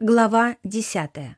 Глава десятая.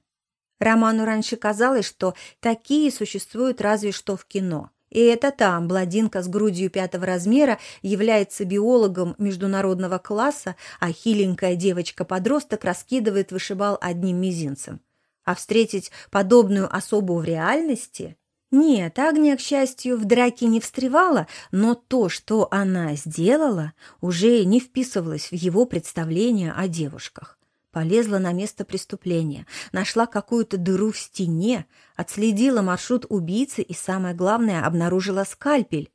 Роману раньше казалось, что такие существуют разве что в кино. И это там бладинка с грудью пятого размера является биологом международного класса, а хиленькая девочка-подросток раскидывает вышибал одним мизинцем. А встретить подобную особу в реальности? Нет, Агния, к счастью, в драке не встревала, но то, что она сделала, уже не вписывалось в его представление о девушках. Полезла на место преступления, нашла какую-то дыру в стене, отследила маршрут убийцы и, самое главное, обнаружила скальпель.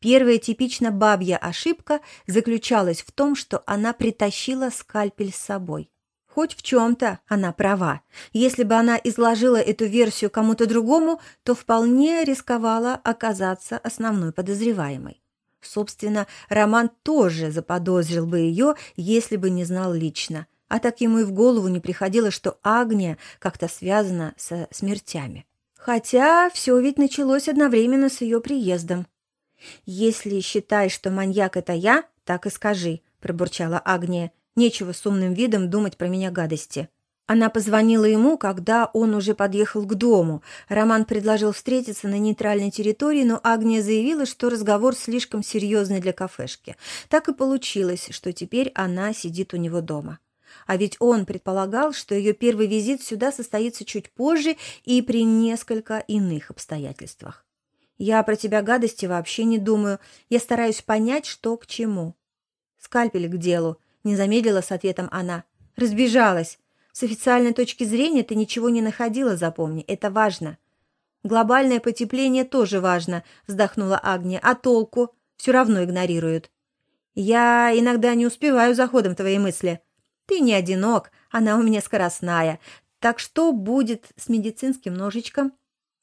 Первая типично бабья ошибка заключалась в том, что она притащила скальпель с собой. Хоть в чем-то она права. Если бы она изложила эту версию кому-то другому, то вполне рисковала оказаться основной подозреваемой. Собственно, Роман тоже заподозрил бы ее, если бы не знал лично – а так ему и в голову не приходило, что Агния как-то связана со смертями. Хотя все ведь началось одновременно с ее приездом. «Если считаешь, что маньяк — это я, так и скажи», — пробурчала Агния. «Нечего с умным видом думать про меня гадости». Она позвонила ему, когда он уже подъехал к дому. Роман предложил встретиться на нейтральной территории, но Агния заявила, что разговор слишком серьезный для кафешки. Так и получилось, что теперь она сидит у него дома. А ведь он предполагал, что ее первый визит сюда состоится чуть позже и при несколько иных обстоятельствах. «Я про тебя гадости вообще не думаю. Я стараюсь понять, что к чему». «Скальпель к делу», — не замедлила с ответом она. «Разбежалась. С официальной точки зрения ты ничего не находила, запомни. Это важно». «Глобальное потепление тоже важно», — вздохнула Агния. «А толку? Все равно игнорируют». «Я иногда не успеваю за ходом твоей мысли», ты не одинок, она у меня скоростная. Так что будет с медицинским ножичком?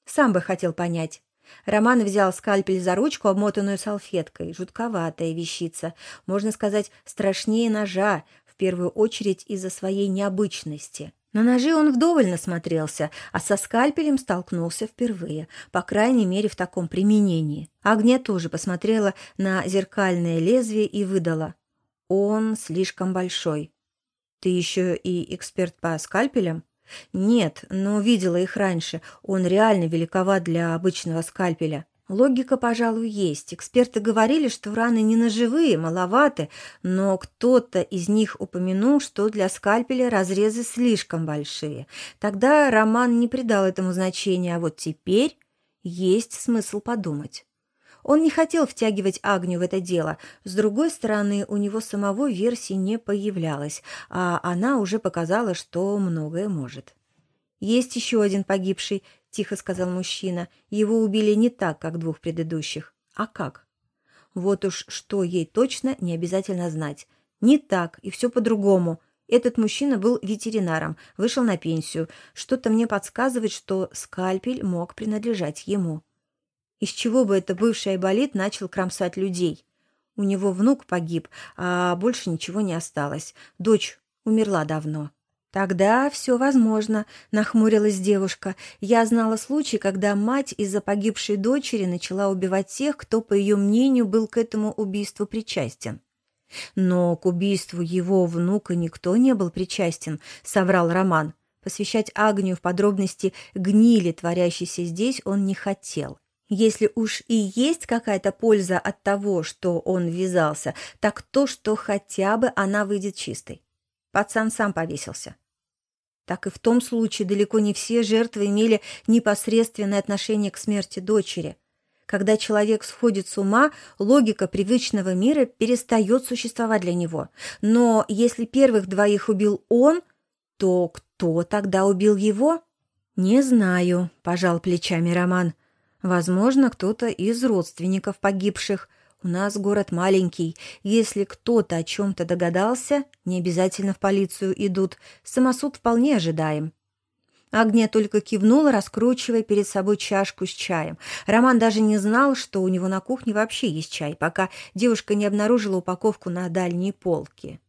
Сам бы хотел понять. Роман взял скальпель за ручку, обмотанную салфеткой. Жутковатая вещица. Можно сказать, страшнее ножа, в первую очередь из-за своей необычности. На ножи он вдоволь насмотрелся, а со скальпелем столкнулся впервые, по крайней мере в таком применении. Агния тоже посмотрела на зеркальное лезвие и выдала. Он слишком большой. Ты еще и эксперт по скальпелям? Нет, но видела их раньше. Он реально великоват для обычного скальпеля. Логика, пожалуй, есть. Эксперты говорили, что раны не ножевые, маловаты, но кто-то из них упомянул, что для скальпеля разрезы слишком большие. Тогда Роман не придал этому значения, а вот теперь есть смысл подумать. Он не хотел втягивать Агню в это дело. С другой стороны, у него самого версии не появлялось, а она уже показала, что многое может. «Есть еще один погибший», — тихо сказал мужчина. «Его убили не так, как двух предыдущих. А как?» Вот уж что ей точно не обязательно знать. Не так, и все по-другому. Этот мужчина был ветеринаром, вышел на пенсию. Что-то мне подсказывает, что скальпель мог принадлежать ему. Из чего бы это бывший айболит начал кромсать людей? У него внук погиб, а больше ничего не осталось. Дочь умерла давно. «Тогда все возможно», — нахмурилась девушка. «Я знала случай, когда мать из-за погибшей дочери начала убивать тех, кто, по ее мнению, был к этому убийству причастен». «Но к убийству его внука никто не был причастен», — соврал Роман. Посвящать Агнию в подробности гнили, творящейся здесь, он не хотел. Если уж и есть какая-то польза от того, что он ввязался, так то, что хотя бы она выйдет чистой. Пацан сам повесился. Так и в том случае далеко не все жертвы имели непосредственное отношение к смерти дочери. Когда человек сходит с ума, логика привычного мира перестает существовать для него. Но если первых двоих убил он, то кто тогда убил его? «Не знаю», – пожал плечами Роман. Возможно, кто-то из родственников погибших. У нас город маленький. Если кто-то о чем-то догадался, не обязательно в полицию идут. Самосуд вполне ожидаем. Агния только кивнула, раскручивая перед собой чашку с чаем. Роман даже не знал, что у него на кухне вообще есть чай, пока девушка не обнаружила упаковку на дальней полке.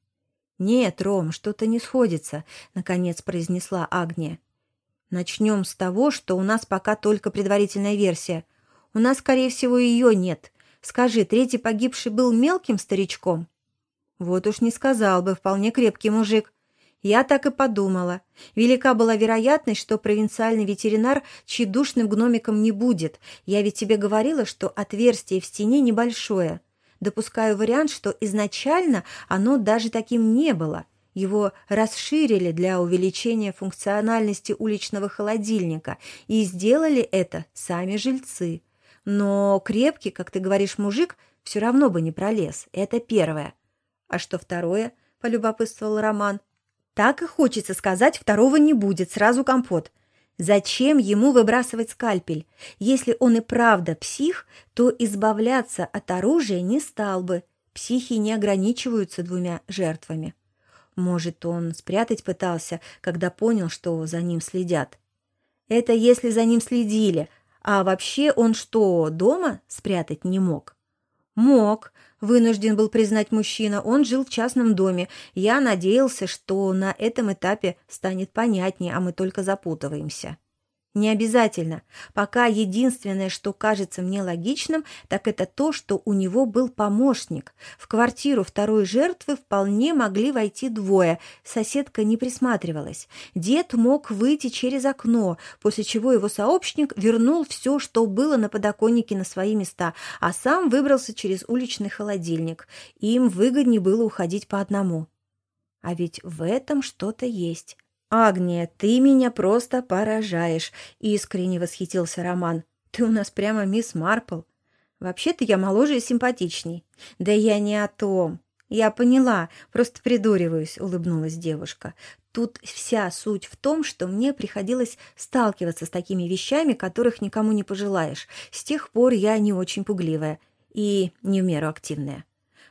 «Нет, Ром, что-то не сходится», — наконец произнесла Агния. Начнем с того, что у нас пока только предварительная версия. У нас, скорее всего, ее нет. Скажи, третий погибший был мелким старичком? Вот уж не сказал бы, вполне крепкий мужик. Я так и подумала. Велика была вероятность, что провинциальный ветеринар тщедушным гномиком не будет. Я ведь тебе говорила, что отверстие в стене небольшое. Допускаю вариант, что изначально оно даже таким не было. Его расширили для увеличения функциональности уличного холодильника, и сделали это сами жильцы. Но крепкий, как ты говоришь, мужик все равно бы не пролез. Это первое. А что второе? полюбопытствовал Роман. Так и хочется сказать, второго не будет, сразу компот. Зачем ему выбрасывать скальпель? Если он и правда псих, то избавляться от оружия не стал бы. Психи не ограничиваются двумя жертвами. Может, он спрятать пытался, когда понял, что за ним следят. Это если за ним следили, а вообще он что, дома спрятать не мог? Мог, вынужден был признать мужчина. Он жил в частном доме. Я надеялся, что на этом этапе станет понятнее, а мы только запутываемся. Не обязательно. Пока единственное, что кажется мне логичным, так это то, что у него был помощник. В квартиру второй жертвы вполне могли войти двое. Соседка не присматривалась. Дед мог выйти через окно, после чего его сообщник вернул все, что было на подоконнике на свои места, а сам выбрался через уличный холодильник. Им выгоднее было уходить по одному. А ведь в этом что-то есть. «Агния, ты меня просто поражаешь!» — искренне восхитился Роман. «Ты у нас прямо мисс Марпл. Вообще-то я моложе и симпатичней». «Да я не о том. Я поняла, просто придуриваюсь», — улыбнулась девушка. «Тут вся суть в том, что мне приходилось сталкиваться с такими вещами, которых никому не пожелаешь. С тех пор я не очень пугливая и не в меру активная».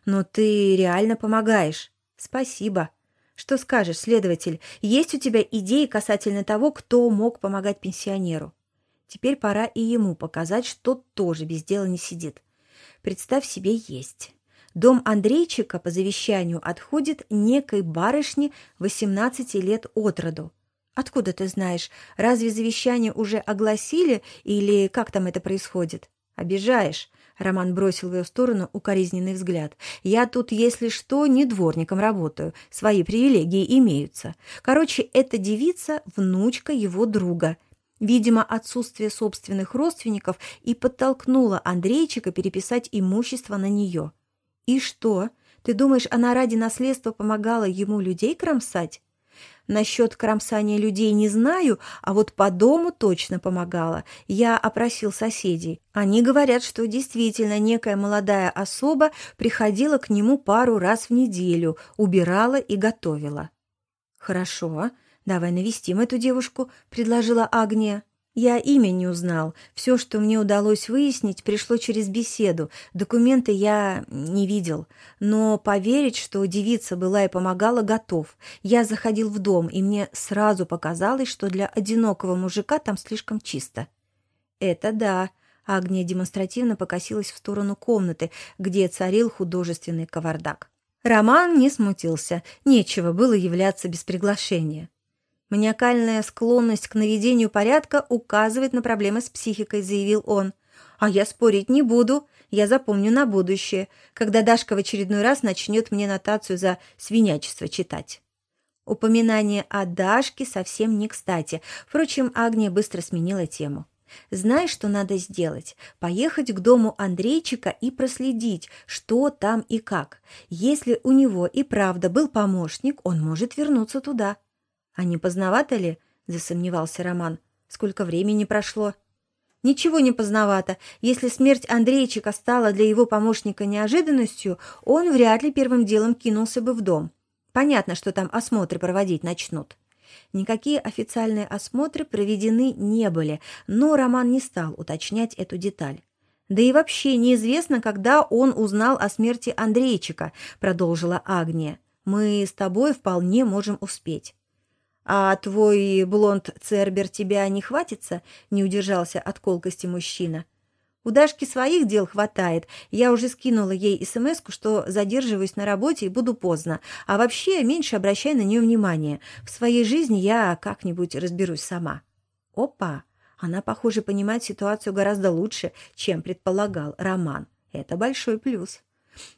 «Но ты реально помогаешь. Спасибо». Что скажешь, следователь, есть у тебя идеи касательно того, кто мог помогать пенсионеру? Теперь пора и ему показать, что тоже без дела не сидит. Представь себе, есть. Дом Андрейчика по завещанию отходит некой барышне 18 лет от роду. Откуда ты знаешь? Разве завещание уже огласили или как там это происходит? Обижаешь. Роман бросил в ее сторону укоризненный взгляд. «Я тут, если что, не дворником работаю. Свои привилегии имеются. Короче, эта девица – внучка его друга. Видимо, отсутствие собственных родственников и подтолкнуло Андрейчика переписать имущество на нее. И что? Ты думаешь, она ради наследства помогала ему людей кромсать? Насчет кромсания людей не знаю, а вот по дому точно помогала. Я опросил соседей. Они говорят, что действительно некая молодая особа приходила к нему пару раз в неделю, убирала и готовила. «Хорошо, давай навестим эту девушку», — предложила Агния. Я имя не узнал. Все, что мне удалось выяснить, пришло через беседу. Документы я не видел. Но поверить, что девица была и помогала, готов. Я заходил в дом, и мне сразу показалось, что для одинокого мужика там слишком чисто. «Это да», — Агния демонстративно покосилась в сторону комнаты, где царил художественный кавардак. Роман не смутился. Нечего было являться без приглашения. Маниакальная склонность к наведению порядка указывает на проблемы с психикой, заявил он. А я спорить не буду, я запомню на будущее, когда Дашка в очередной раз начнет мне нотацию за свинячество читать. Упоминание о Дашке совсем не кстати. Впрочем, Агния быстро сменила тему. Знаешь, что надо сделать? Поехать к дому Андрейчика и проследить, что там и как. Если у него и правда был помощник, он может вернуться туда. «А не поздновато ли?» — засомневался Роман. «Сколько времени прошло?» Ничего не поздновато. Если смерть Андрейчика стала для его помощника неожиданностью, он вряд ли первым делом кинулся бы в дом. Понятно, что там осмотры проводить начнут. Никакие официальные осмотры проведены не были, но Роман не стал уточнять эту деталь. «Да и вообще неизвестно, когда он узнал о смерти Андрейчика», — продолжила Агния. «Мы с тобой вполне можем успеть». «А твой блонд Цербер тебя не хватится?» — не удержался от колкости мужчина. «У Дашки своих дел хватает. Я уже скинула ей смс что задерживаюсь на работе и буду поздно. А вообще меньше обращай на нее внимания. В своей жизни я как-нибудь разберусь сама». «Опа!» Она, похоже, понимает ситуацию гораздо лучше, чем предполагал Роман. Это большой плюс.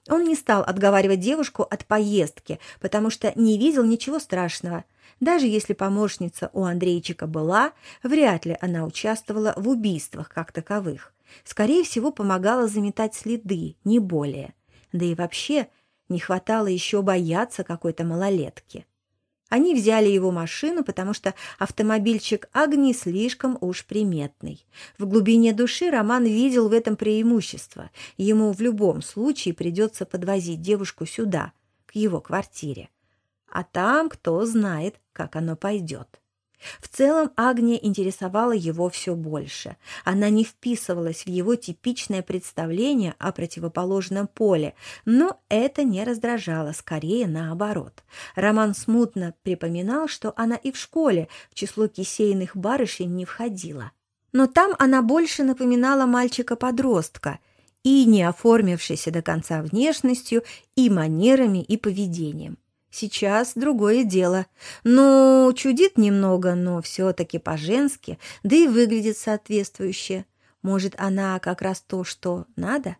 Он не стал отговаривать девушку от поездки, потому что не видел ничего страшного. Даже если помощница у Андрейчика была, вряд ли она участвовала в убийствах как таковых. Скорее всего, помогала заметать следы, не более. Да и вообще не хватало еще бояться какой-то малолетки. Они взяли его машину, потому что автомобильчик Агни слишком уж приметный. В глубине души Роман видел в этом преимущество. Ему в любом случае придется подвозить девушку сюда, к его квартире. А там кто знает, как оно пойдет. В целом Агния интересовала его все больше. Она не вписывалась в его типичное представление о противоположном поле, но это не раздражало, скорее наоборот. Роман смутно припоминал, что она и в школе в число кисейных барышень не входила. Но там она больше напоминала мальчика-подростка – и не оформившейся до конца внешностью, и манерами, и поведением. Сейчас другое дело. Ну, чудит немного, но все-таки по-женски, да и выглядит соответствующе. Может, она как раз то, что надо?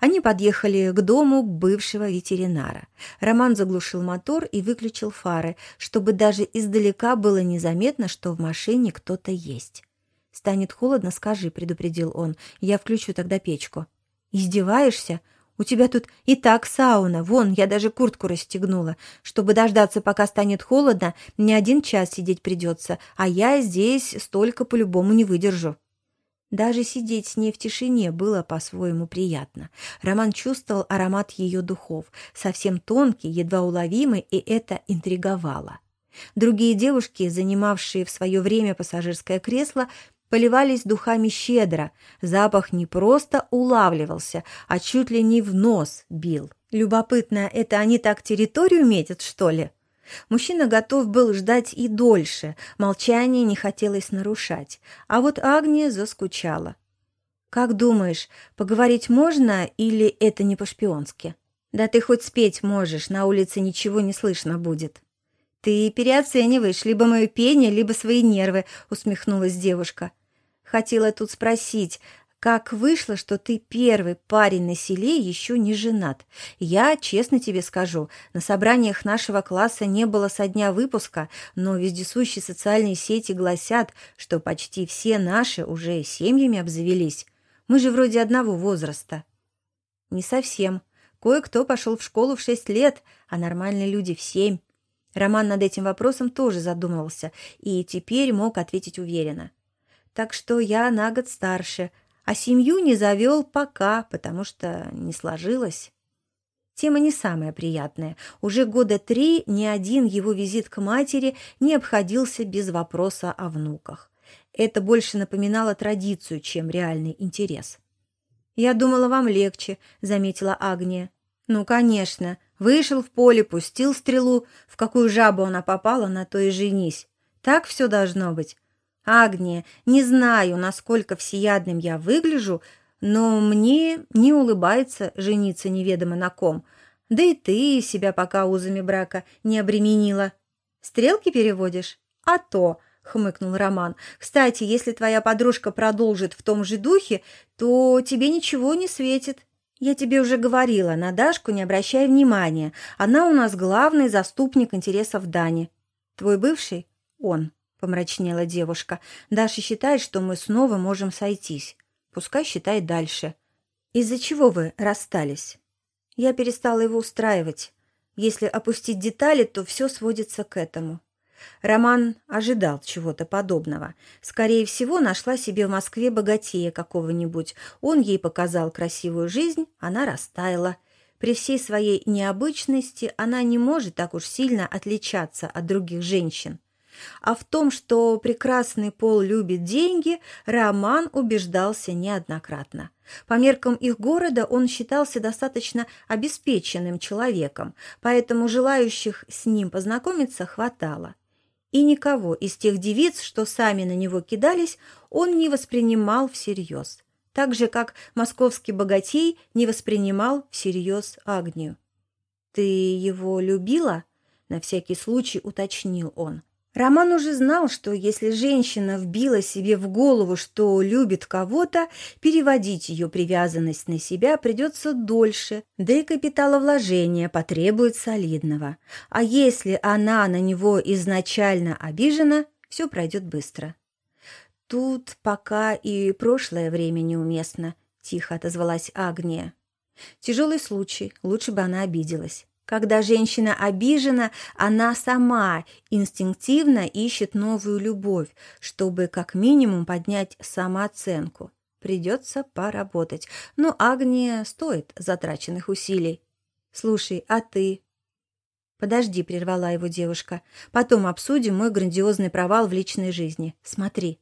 Они подъехали к дому бывшего ветеринара. Роман заглушил мотор и выключил фары, чтобы даже издалека было незаметно, что в машине кто-то есть. «Станет холодно, скажи», — предупредил он. «Я включу тогда печку». «Издеваешься?» У тебя тут и так сауна. Вон, я даже куртку расстегнула. Чтобы дождаться, пока станет холодно, не один час сидеть придется, а я здесь столько по-любому не выдержу». Даже сидеть с ней в тишине было по-своему приятно. Роман чувствовал аромат ее духов, совсем тонкий, едва уловимый, и это интриговало. Другие девушки, занимавшие в свое время пассажирское кресло, поливались духами щедро. Запах не просто улавливался, а чуть ли не в нос бил. Любопытно, это они так территорию метят, что ли? Мужчина готов был ждать и дольше, молчание не хотелось нарушать, а вот Агния заскучала. «Как думаешь, поговорить можно или это не по-шпионски?» «Да ты хоть спеть можешь, на улице ничего не слышно будет». «Ты переоцениваешь либо мое пение, либо свои нервы», — усмехнулась девушка. Хотела тут спросить, как вышло, что ты первый парень на селе еще не женат? Я, честно тебе скажу, на собраниях нашего класса не было со дня выпуска, но вездесущие социальные сети гласят, что почти все наши уже семьями обзавелись. Мы же вроде одного возраста. Не совсем. Кое-кто пошел в школу в шесть лет, а нормальные люди в семь. Роман над этим вопросом тоже задумывался и теперь мог ответить уверенно так что я на год старше, а семью не завел пока, потому что не сложилось. Тема не самая приятная. Уже года три ни один его визит к матери не обходился без вопроса о внуках. Это больше напоминало традицию, чем реальный интерес. «Я думала, вам легче», — заметила Агния. «Ну, конечно. Вышел в поле, пустил стрелу. В какую жабу она попала, на то и женись. Так все должно быть. Агния, не знаю, насколько всеядным я выгляжу, но мне не улыбается жениться неведомо на ком. Да и ты себя пока узами брака не обременила. Стрелки переводишь? А то, хмыкнул Роман. Кстати, если твоя подружка продолжит в том же духе, то тебе ничего не светит. Я тебе уже говорила, на Дашку не обращай внимания. Она у нас главный заступник интересов Дани. Твой бывший? Он помрачнела девушка. Даша считает, что мы снова можем сойтись. Пускай считает дальше. Из-за чего вы расстались? Я перестала его устраивать. Если опустить детали, то все сводится к этому. Роман ожидал чего-то подобного. Скорее всего, нашла себе в Москве богатея какого-нибудь. Он ей показал красивую жизнь, она растаяла. При всей своей необычности она не может так уж сильно отличаться от других женщин. А в том, что прекрасный пол любит деньги, Роман убеждался неоднократно. По меркам их города он считался достаточно обеспеченным человеком, поэтому желающих с ним познакомиться хватало. И никого из тех девиц, что сами на него кидались, он не воспринимал всерьез, так же, как московский богатей не воспринимал всерьез Агнию. «Ты его любила?» — на всякий случай уточнил он. Роман уже знал, что если женщина вбила себе в голову, что любит кого-то, переводить ее привязанность на себя придется дольше, да и капиталовложение потребует солидного. А если она на него изначально обижена, все пройдет быстро. Тут пока и прошлое время неуместно, тихо отозвалась Агния. Тяжелый случай, лучше бы она обиделась. Когда женщина обижена, она сама инстинктивно ищет новую любовь, чтобы как минимум поднять самооценку. Придется поработать. Но Агния стоит затраченных усилий. «Слушай, а ты?» «Подожди», — прервала его девушка. «Потом обсудим мой грандиозный провал в личной жизни. Смотри».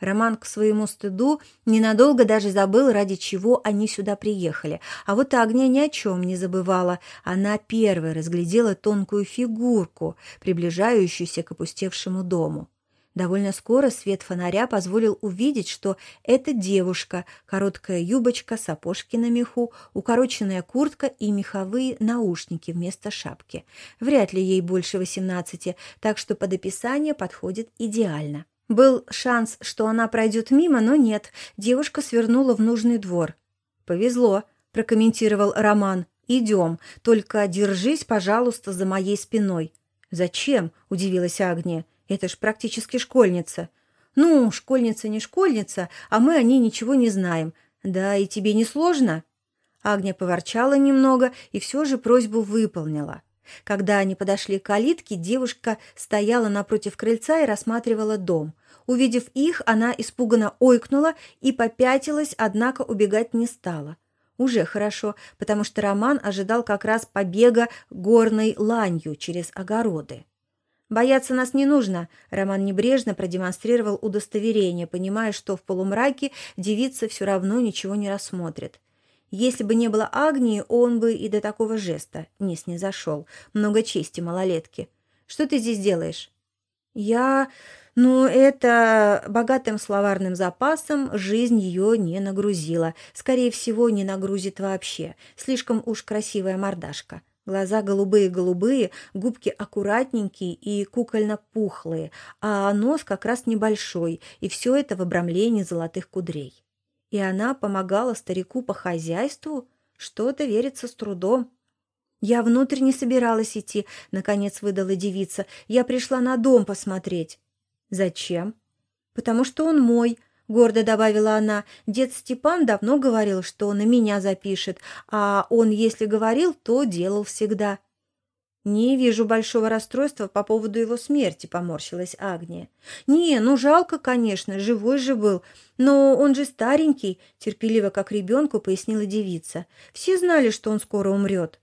Роман к своему стыду ненадолго даже забыл, ради чего они сюда приехали. А вот Агния ни о чем не забывала. Она первой разглядела тонкую фигурку, приближающуюся к опустевшему дому. Довольно скоро свет фонаря позволил увидеть, что это девушка, короткая юбочка, сапожки на меху, укороченная куртка и меховые наушники вместо шапки. Вряд ли ей больше восемнадцати, так что под описание подходит идеально. Был шанс, что она пройдет мимо, но нет. Девушка свернула в нужный двор. «Повезло», — прокомментировал Роман. «Идем, только держись, пожалуйста, за моей спиной». «Зачем?» — удивилась Агния. «Это ж практически школьница». «Ну, школьница не школьница, а мы о ней ничего не знаем. Да и тебе не сложно?» Агния поворчала немного и все же просьбу выполнила. Когда они подошли к калитке, девушка стояла напротив крыльца и рассматривала дом. Увидев их, она испуганно ойкнула и попятилась, однако убегать не стала. Уже хорошо, потому что Роман ожидал как раз побега горной ланью через огороды. «Бояться нас не нужно», — Роман небрежно продемонстрировал удостоверение, понимая, что в полумраке девица все равно ничего не рассмотрит. Если бы не было Агнии, он бы и до такого жеста не снизошел. Много чести малолетки. Что ты здесь делаешь? Я... Ну, это богатым словарным запасом жизнь ее не нагрузила. Скорее всего, не нагрузит вообще. Слишком уж красивая мордашка. Глаза голубые-голубые, губки аккуратненькие и кукольно-пухлые, а нос как раз небольшой, и все это в обрамлении золотых кудрей. И она помогала старику по хозяйству? Что-то верится с трудом. «Я внутрь не собиралась идти», — наконец выдала девица. «Я пришла на дом посмотреть». «Зачем?» «Потому что он мой», — гордо добавила она. «Дед Степан давно говорил, что на меня запишет, а он, если говорил, то делал всегда». «Не вижу большого расстройства по поводу его смерти», — поморщилась Агния. «Не, ну жалко, конечно, живой же был. Но он же старенький», — терпеливо как ребенку пояснила девица. «Все знали, что он скоро умрет».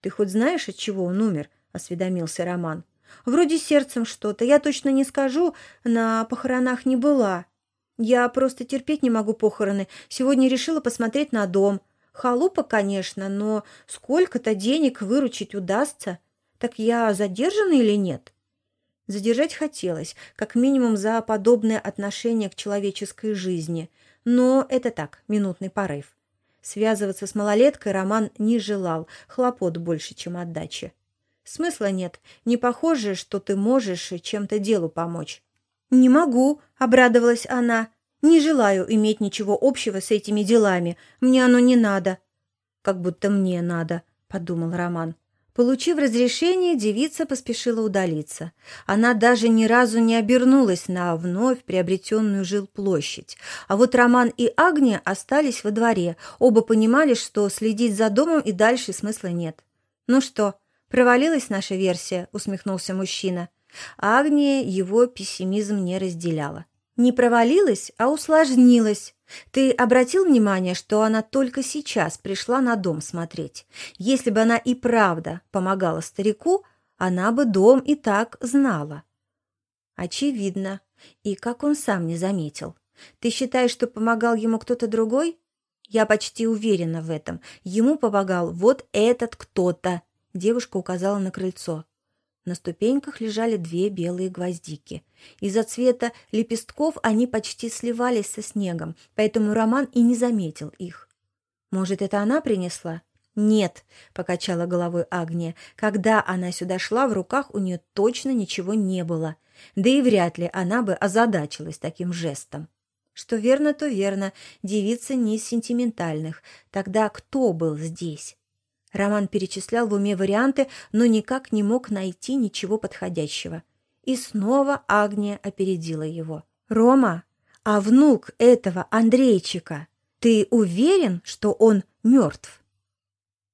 «Ты хоть знаешь, от чего он умер?» — осведомился Роман. «Вроде сердцем что-то. Я точно не скажу, на похоронах не была. Я просто терпеть не могу похороны. Сегодня решила посмотреть на дом». Халупа, конечно, но сколько-то денег выручить удастся. Так я задержана или нет? Задержать хотелось, как минимум за подобное отношение к человеческой жизни. Но это так, минутный порыв. Связываться с малолеткой Роман не желал, хлопот больше, чем отдачи. Смысла нет, не похоже, что ты можешь чем-то делу помочь. «Не могу», — обрадовалась она. «Не желаю иметь ничего общего с этими делами. Мне оно не надо». «Как будто мне надо», — подумал Роман. Получив разрешение, девица поспешила удалиться. Она даже ни разу не обернулась на вновь приобретенную жилплощадь. А вот Роман и Агния остались во дворе. Оба понимали, что следить за домом и дальше смысла нет. «Ну что, провалилась наша версия?» — усмехнулся мужчина. Агния его пессимизм не разделяла. «Не провалилась, а усложнилась. Ты обратил внимание, что она только сейчас пришла на дом смотреть? Если бы она и правда помогала старику, она бы дом и так знала. Очевидно. И как он сам не заметил. Ты считаешь, что помогал ему кто-то другой? Я почти уверена в этом. Ему помогал вот этот кто-то. Девушка указала на крыльцо. На ступеньках лежали две белые гвоздики. Из-за цвета лепестков они почти сливались со снегом, поэтому Роман и не заметил их. «Может, это она принесла?» «Нет», — покачала головой Агния, — «когда она сюда шла, в руках у нее точно ничего не было. Да и вряд ли она бы озадачилась таким жестом». Что верно, то верно. Девица не из сентиментальных. Тогда кто был здесь? Роман перечислял в уме варианты, но никак не мог найти ничего подходящего. И снова Агния опередила его. «Рома, а внук этого Андрейчика, ты уверен, что он мертв?»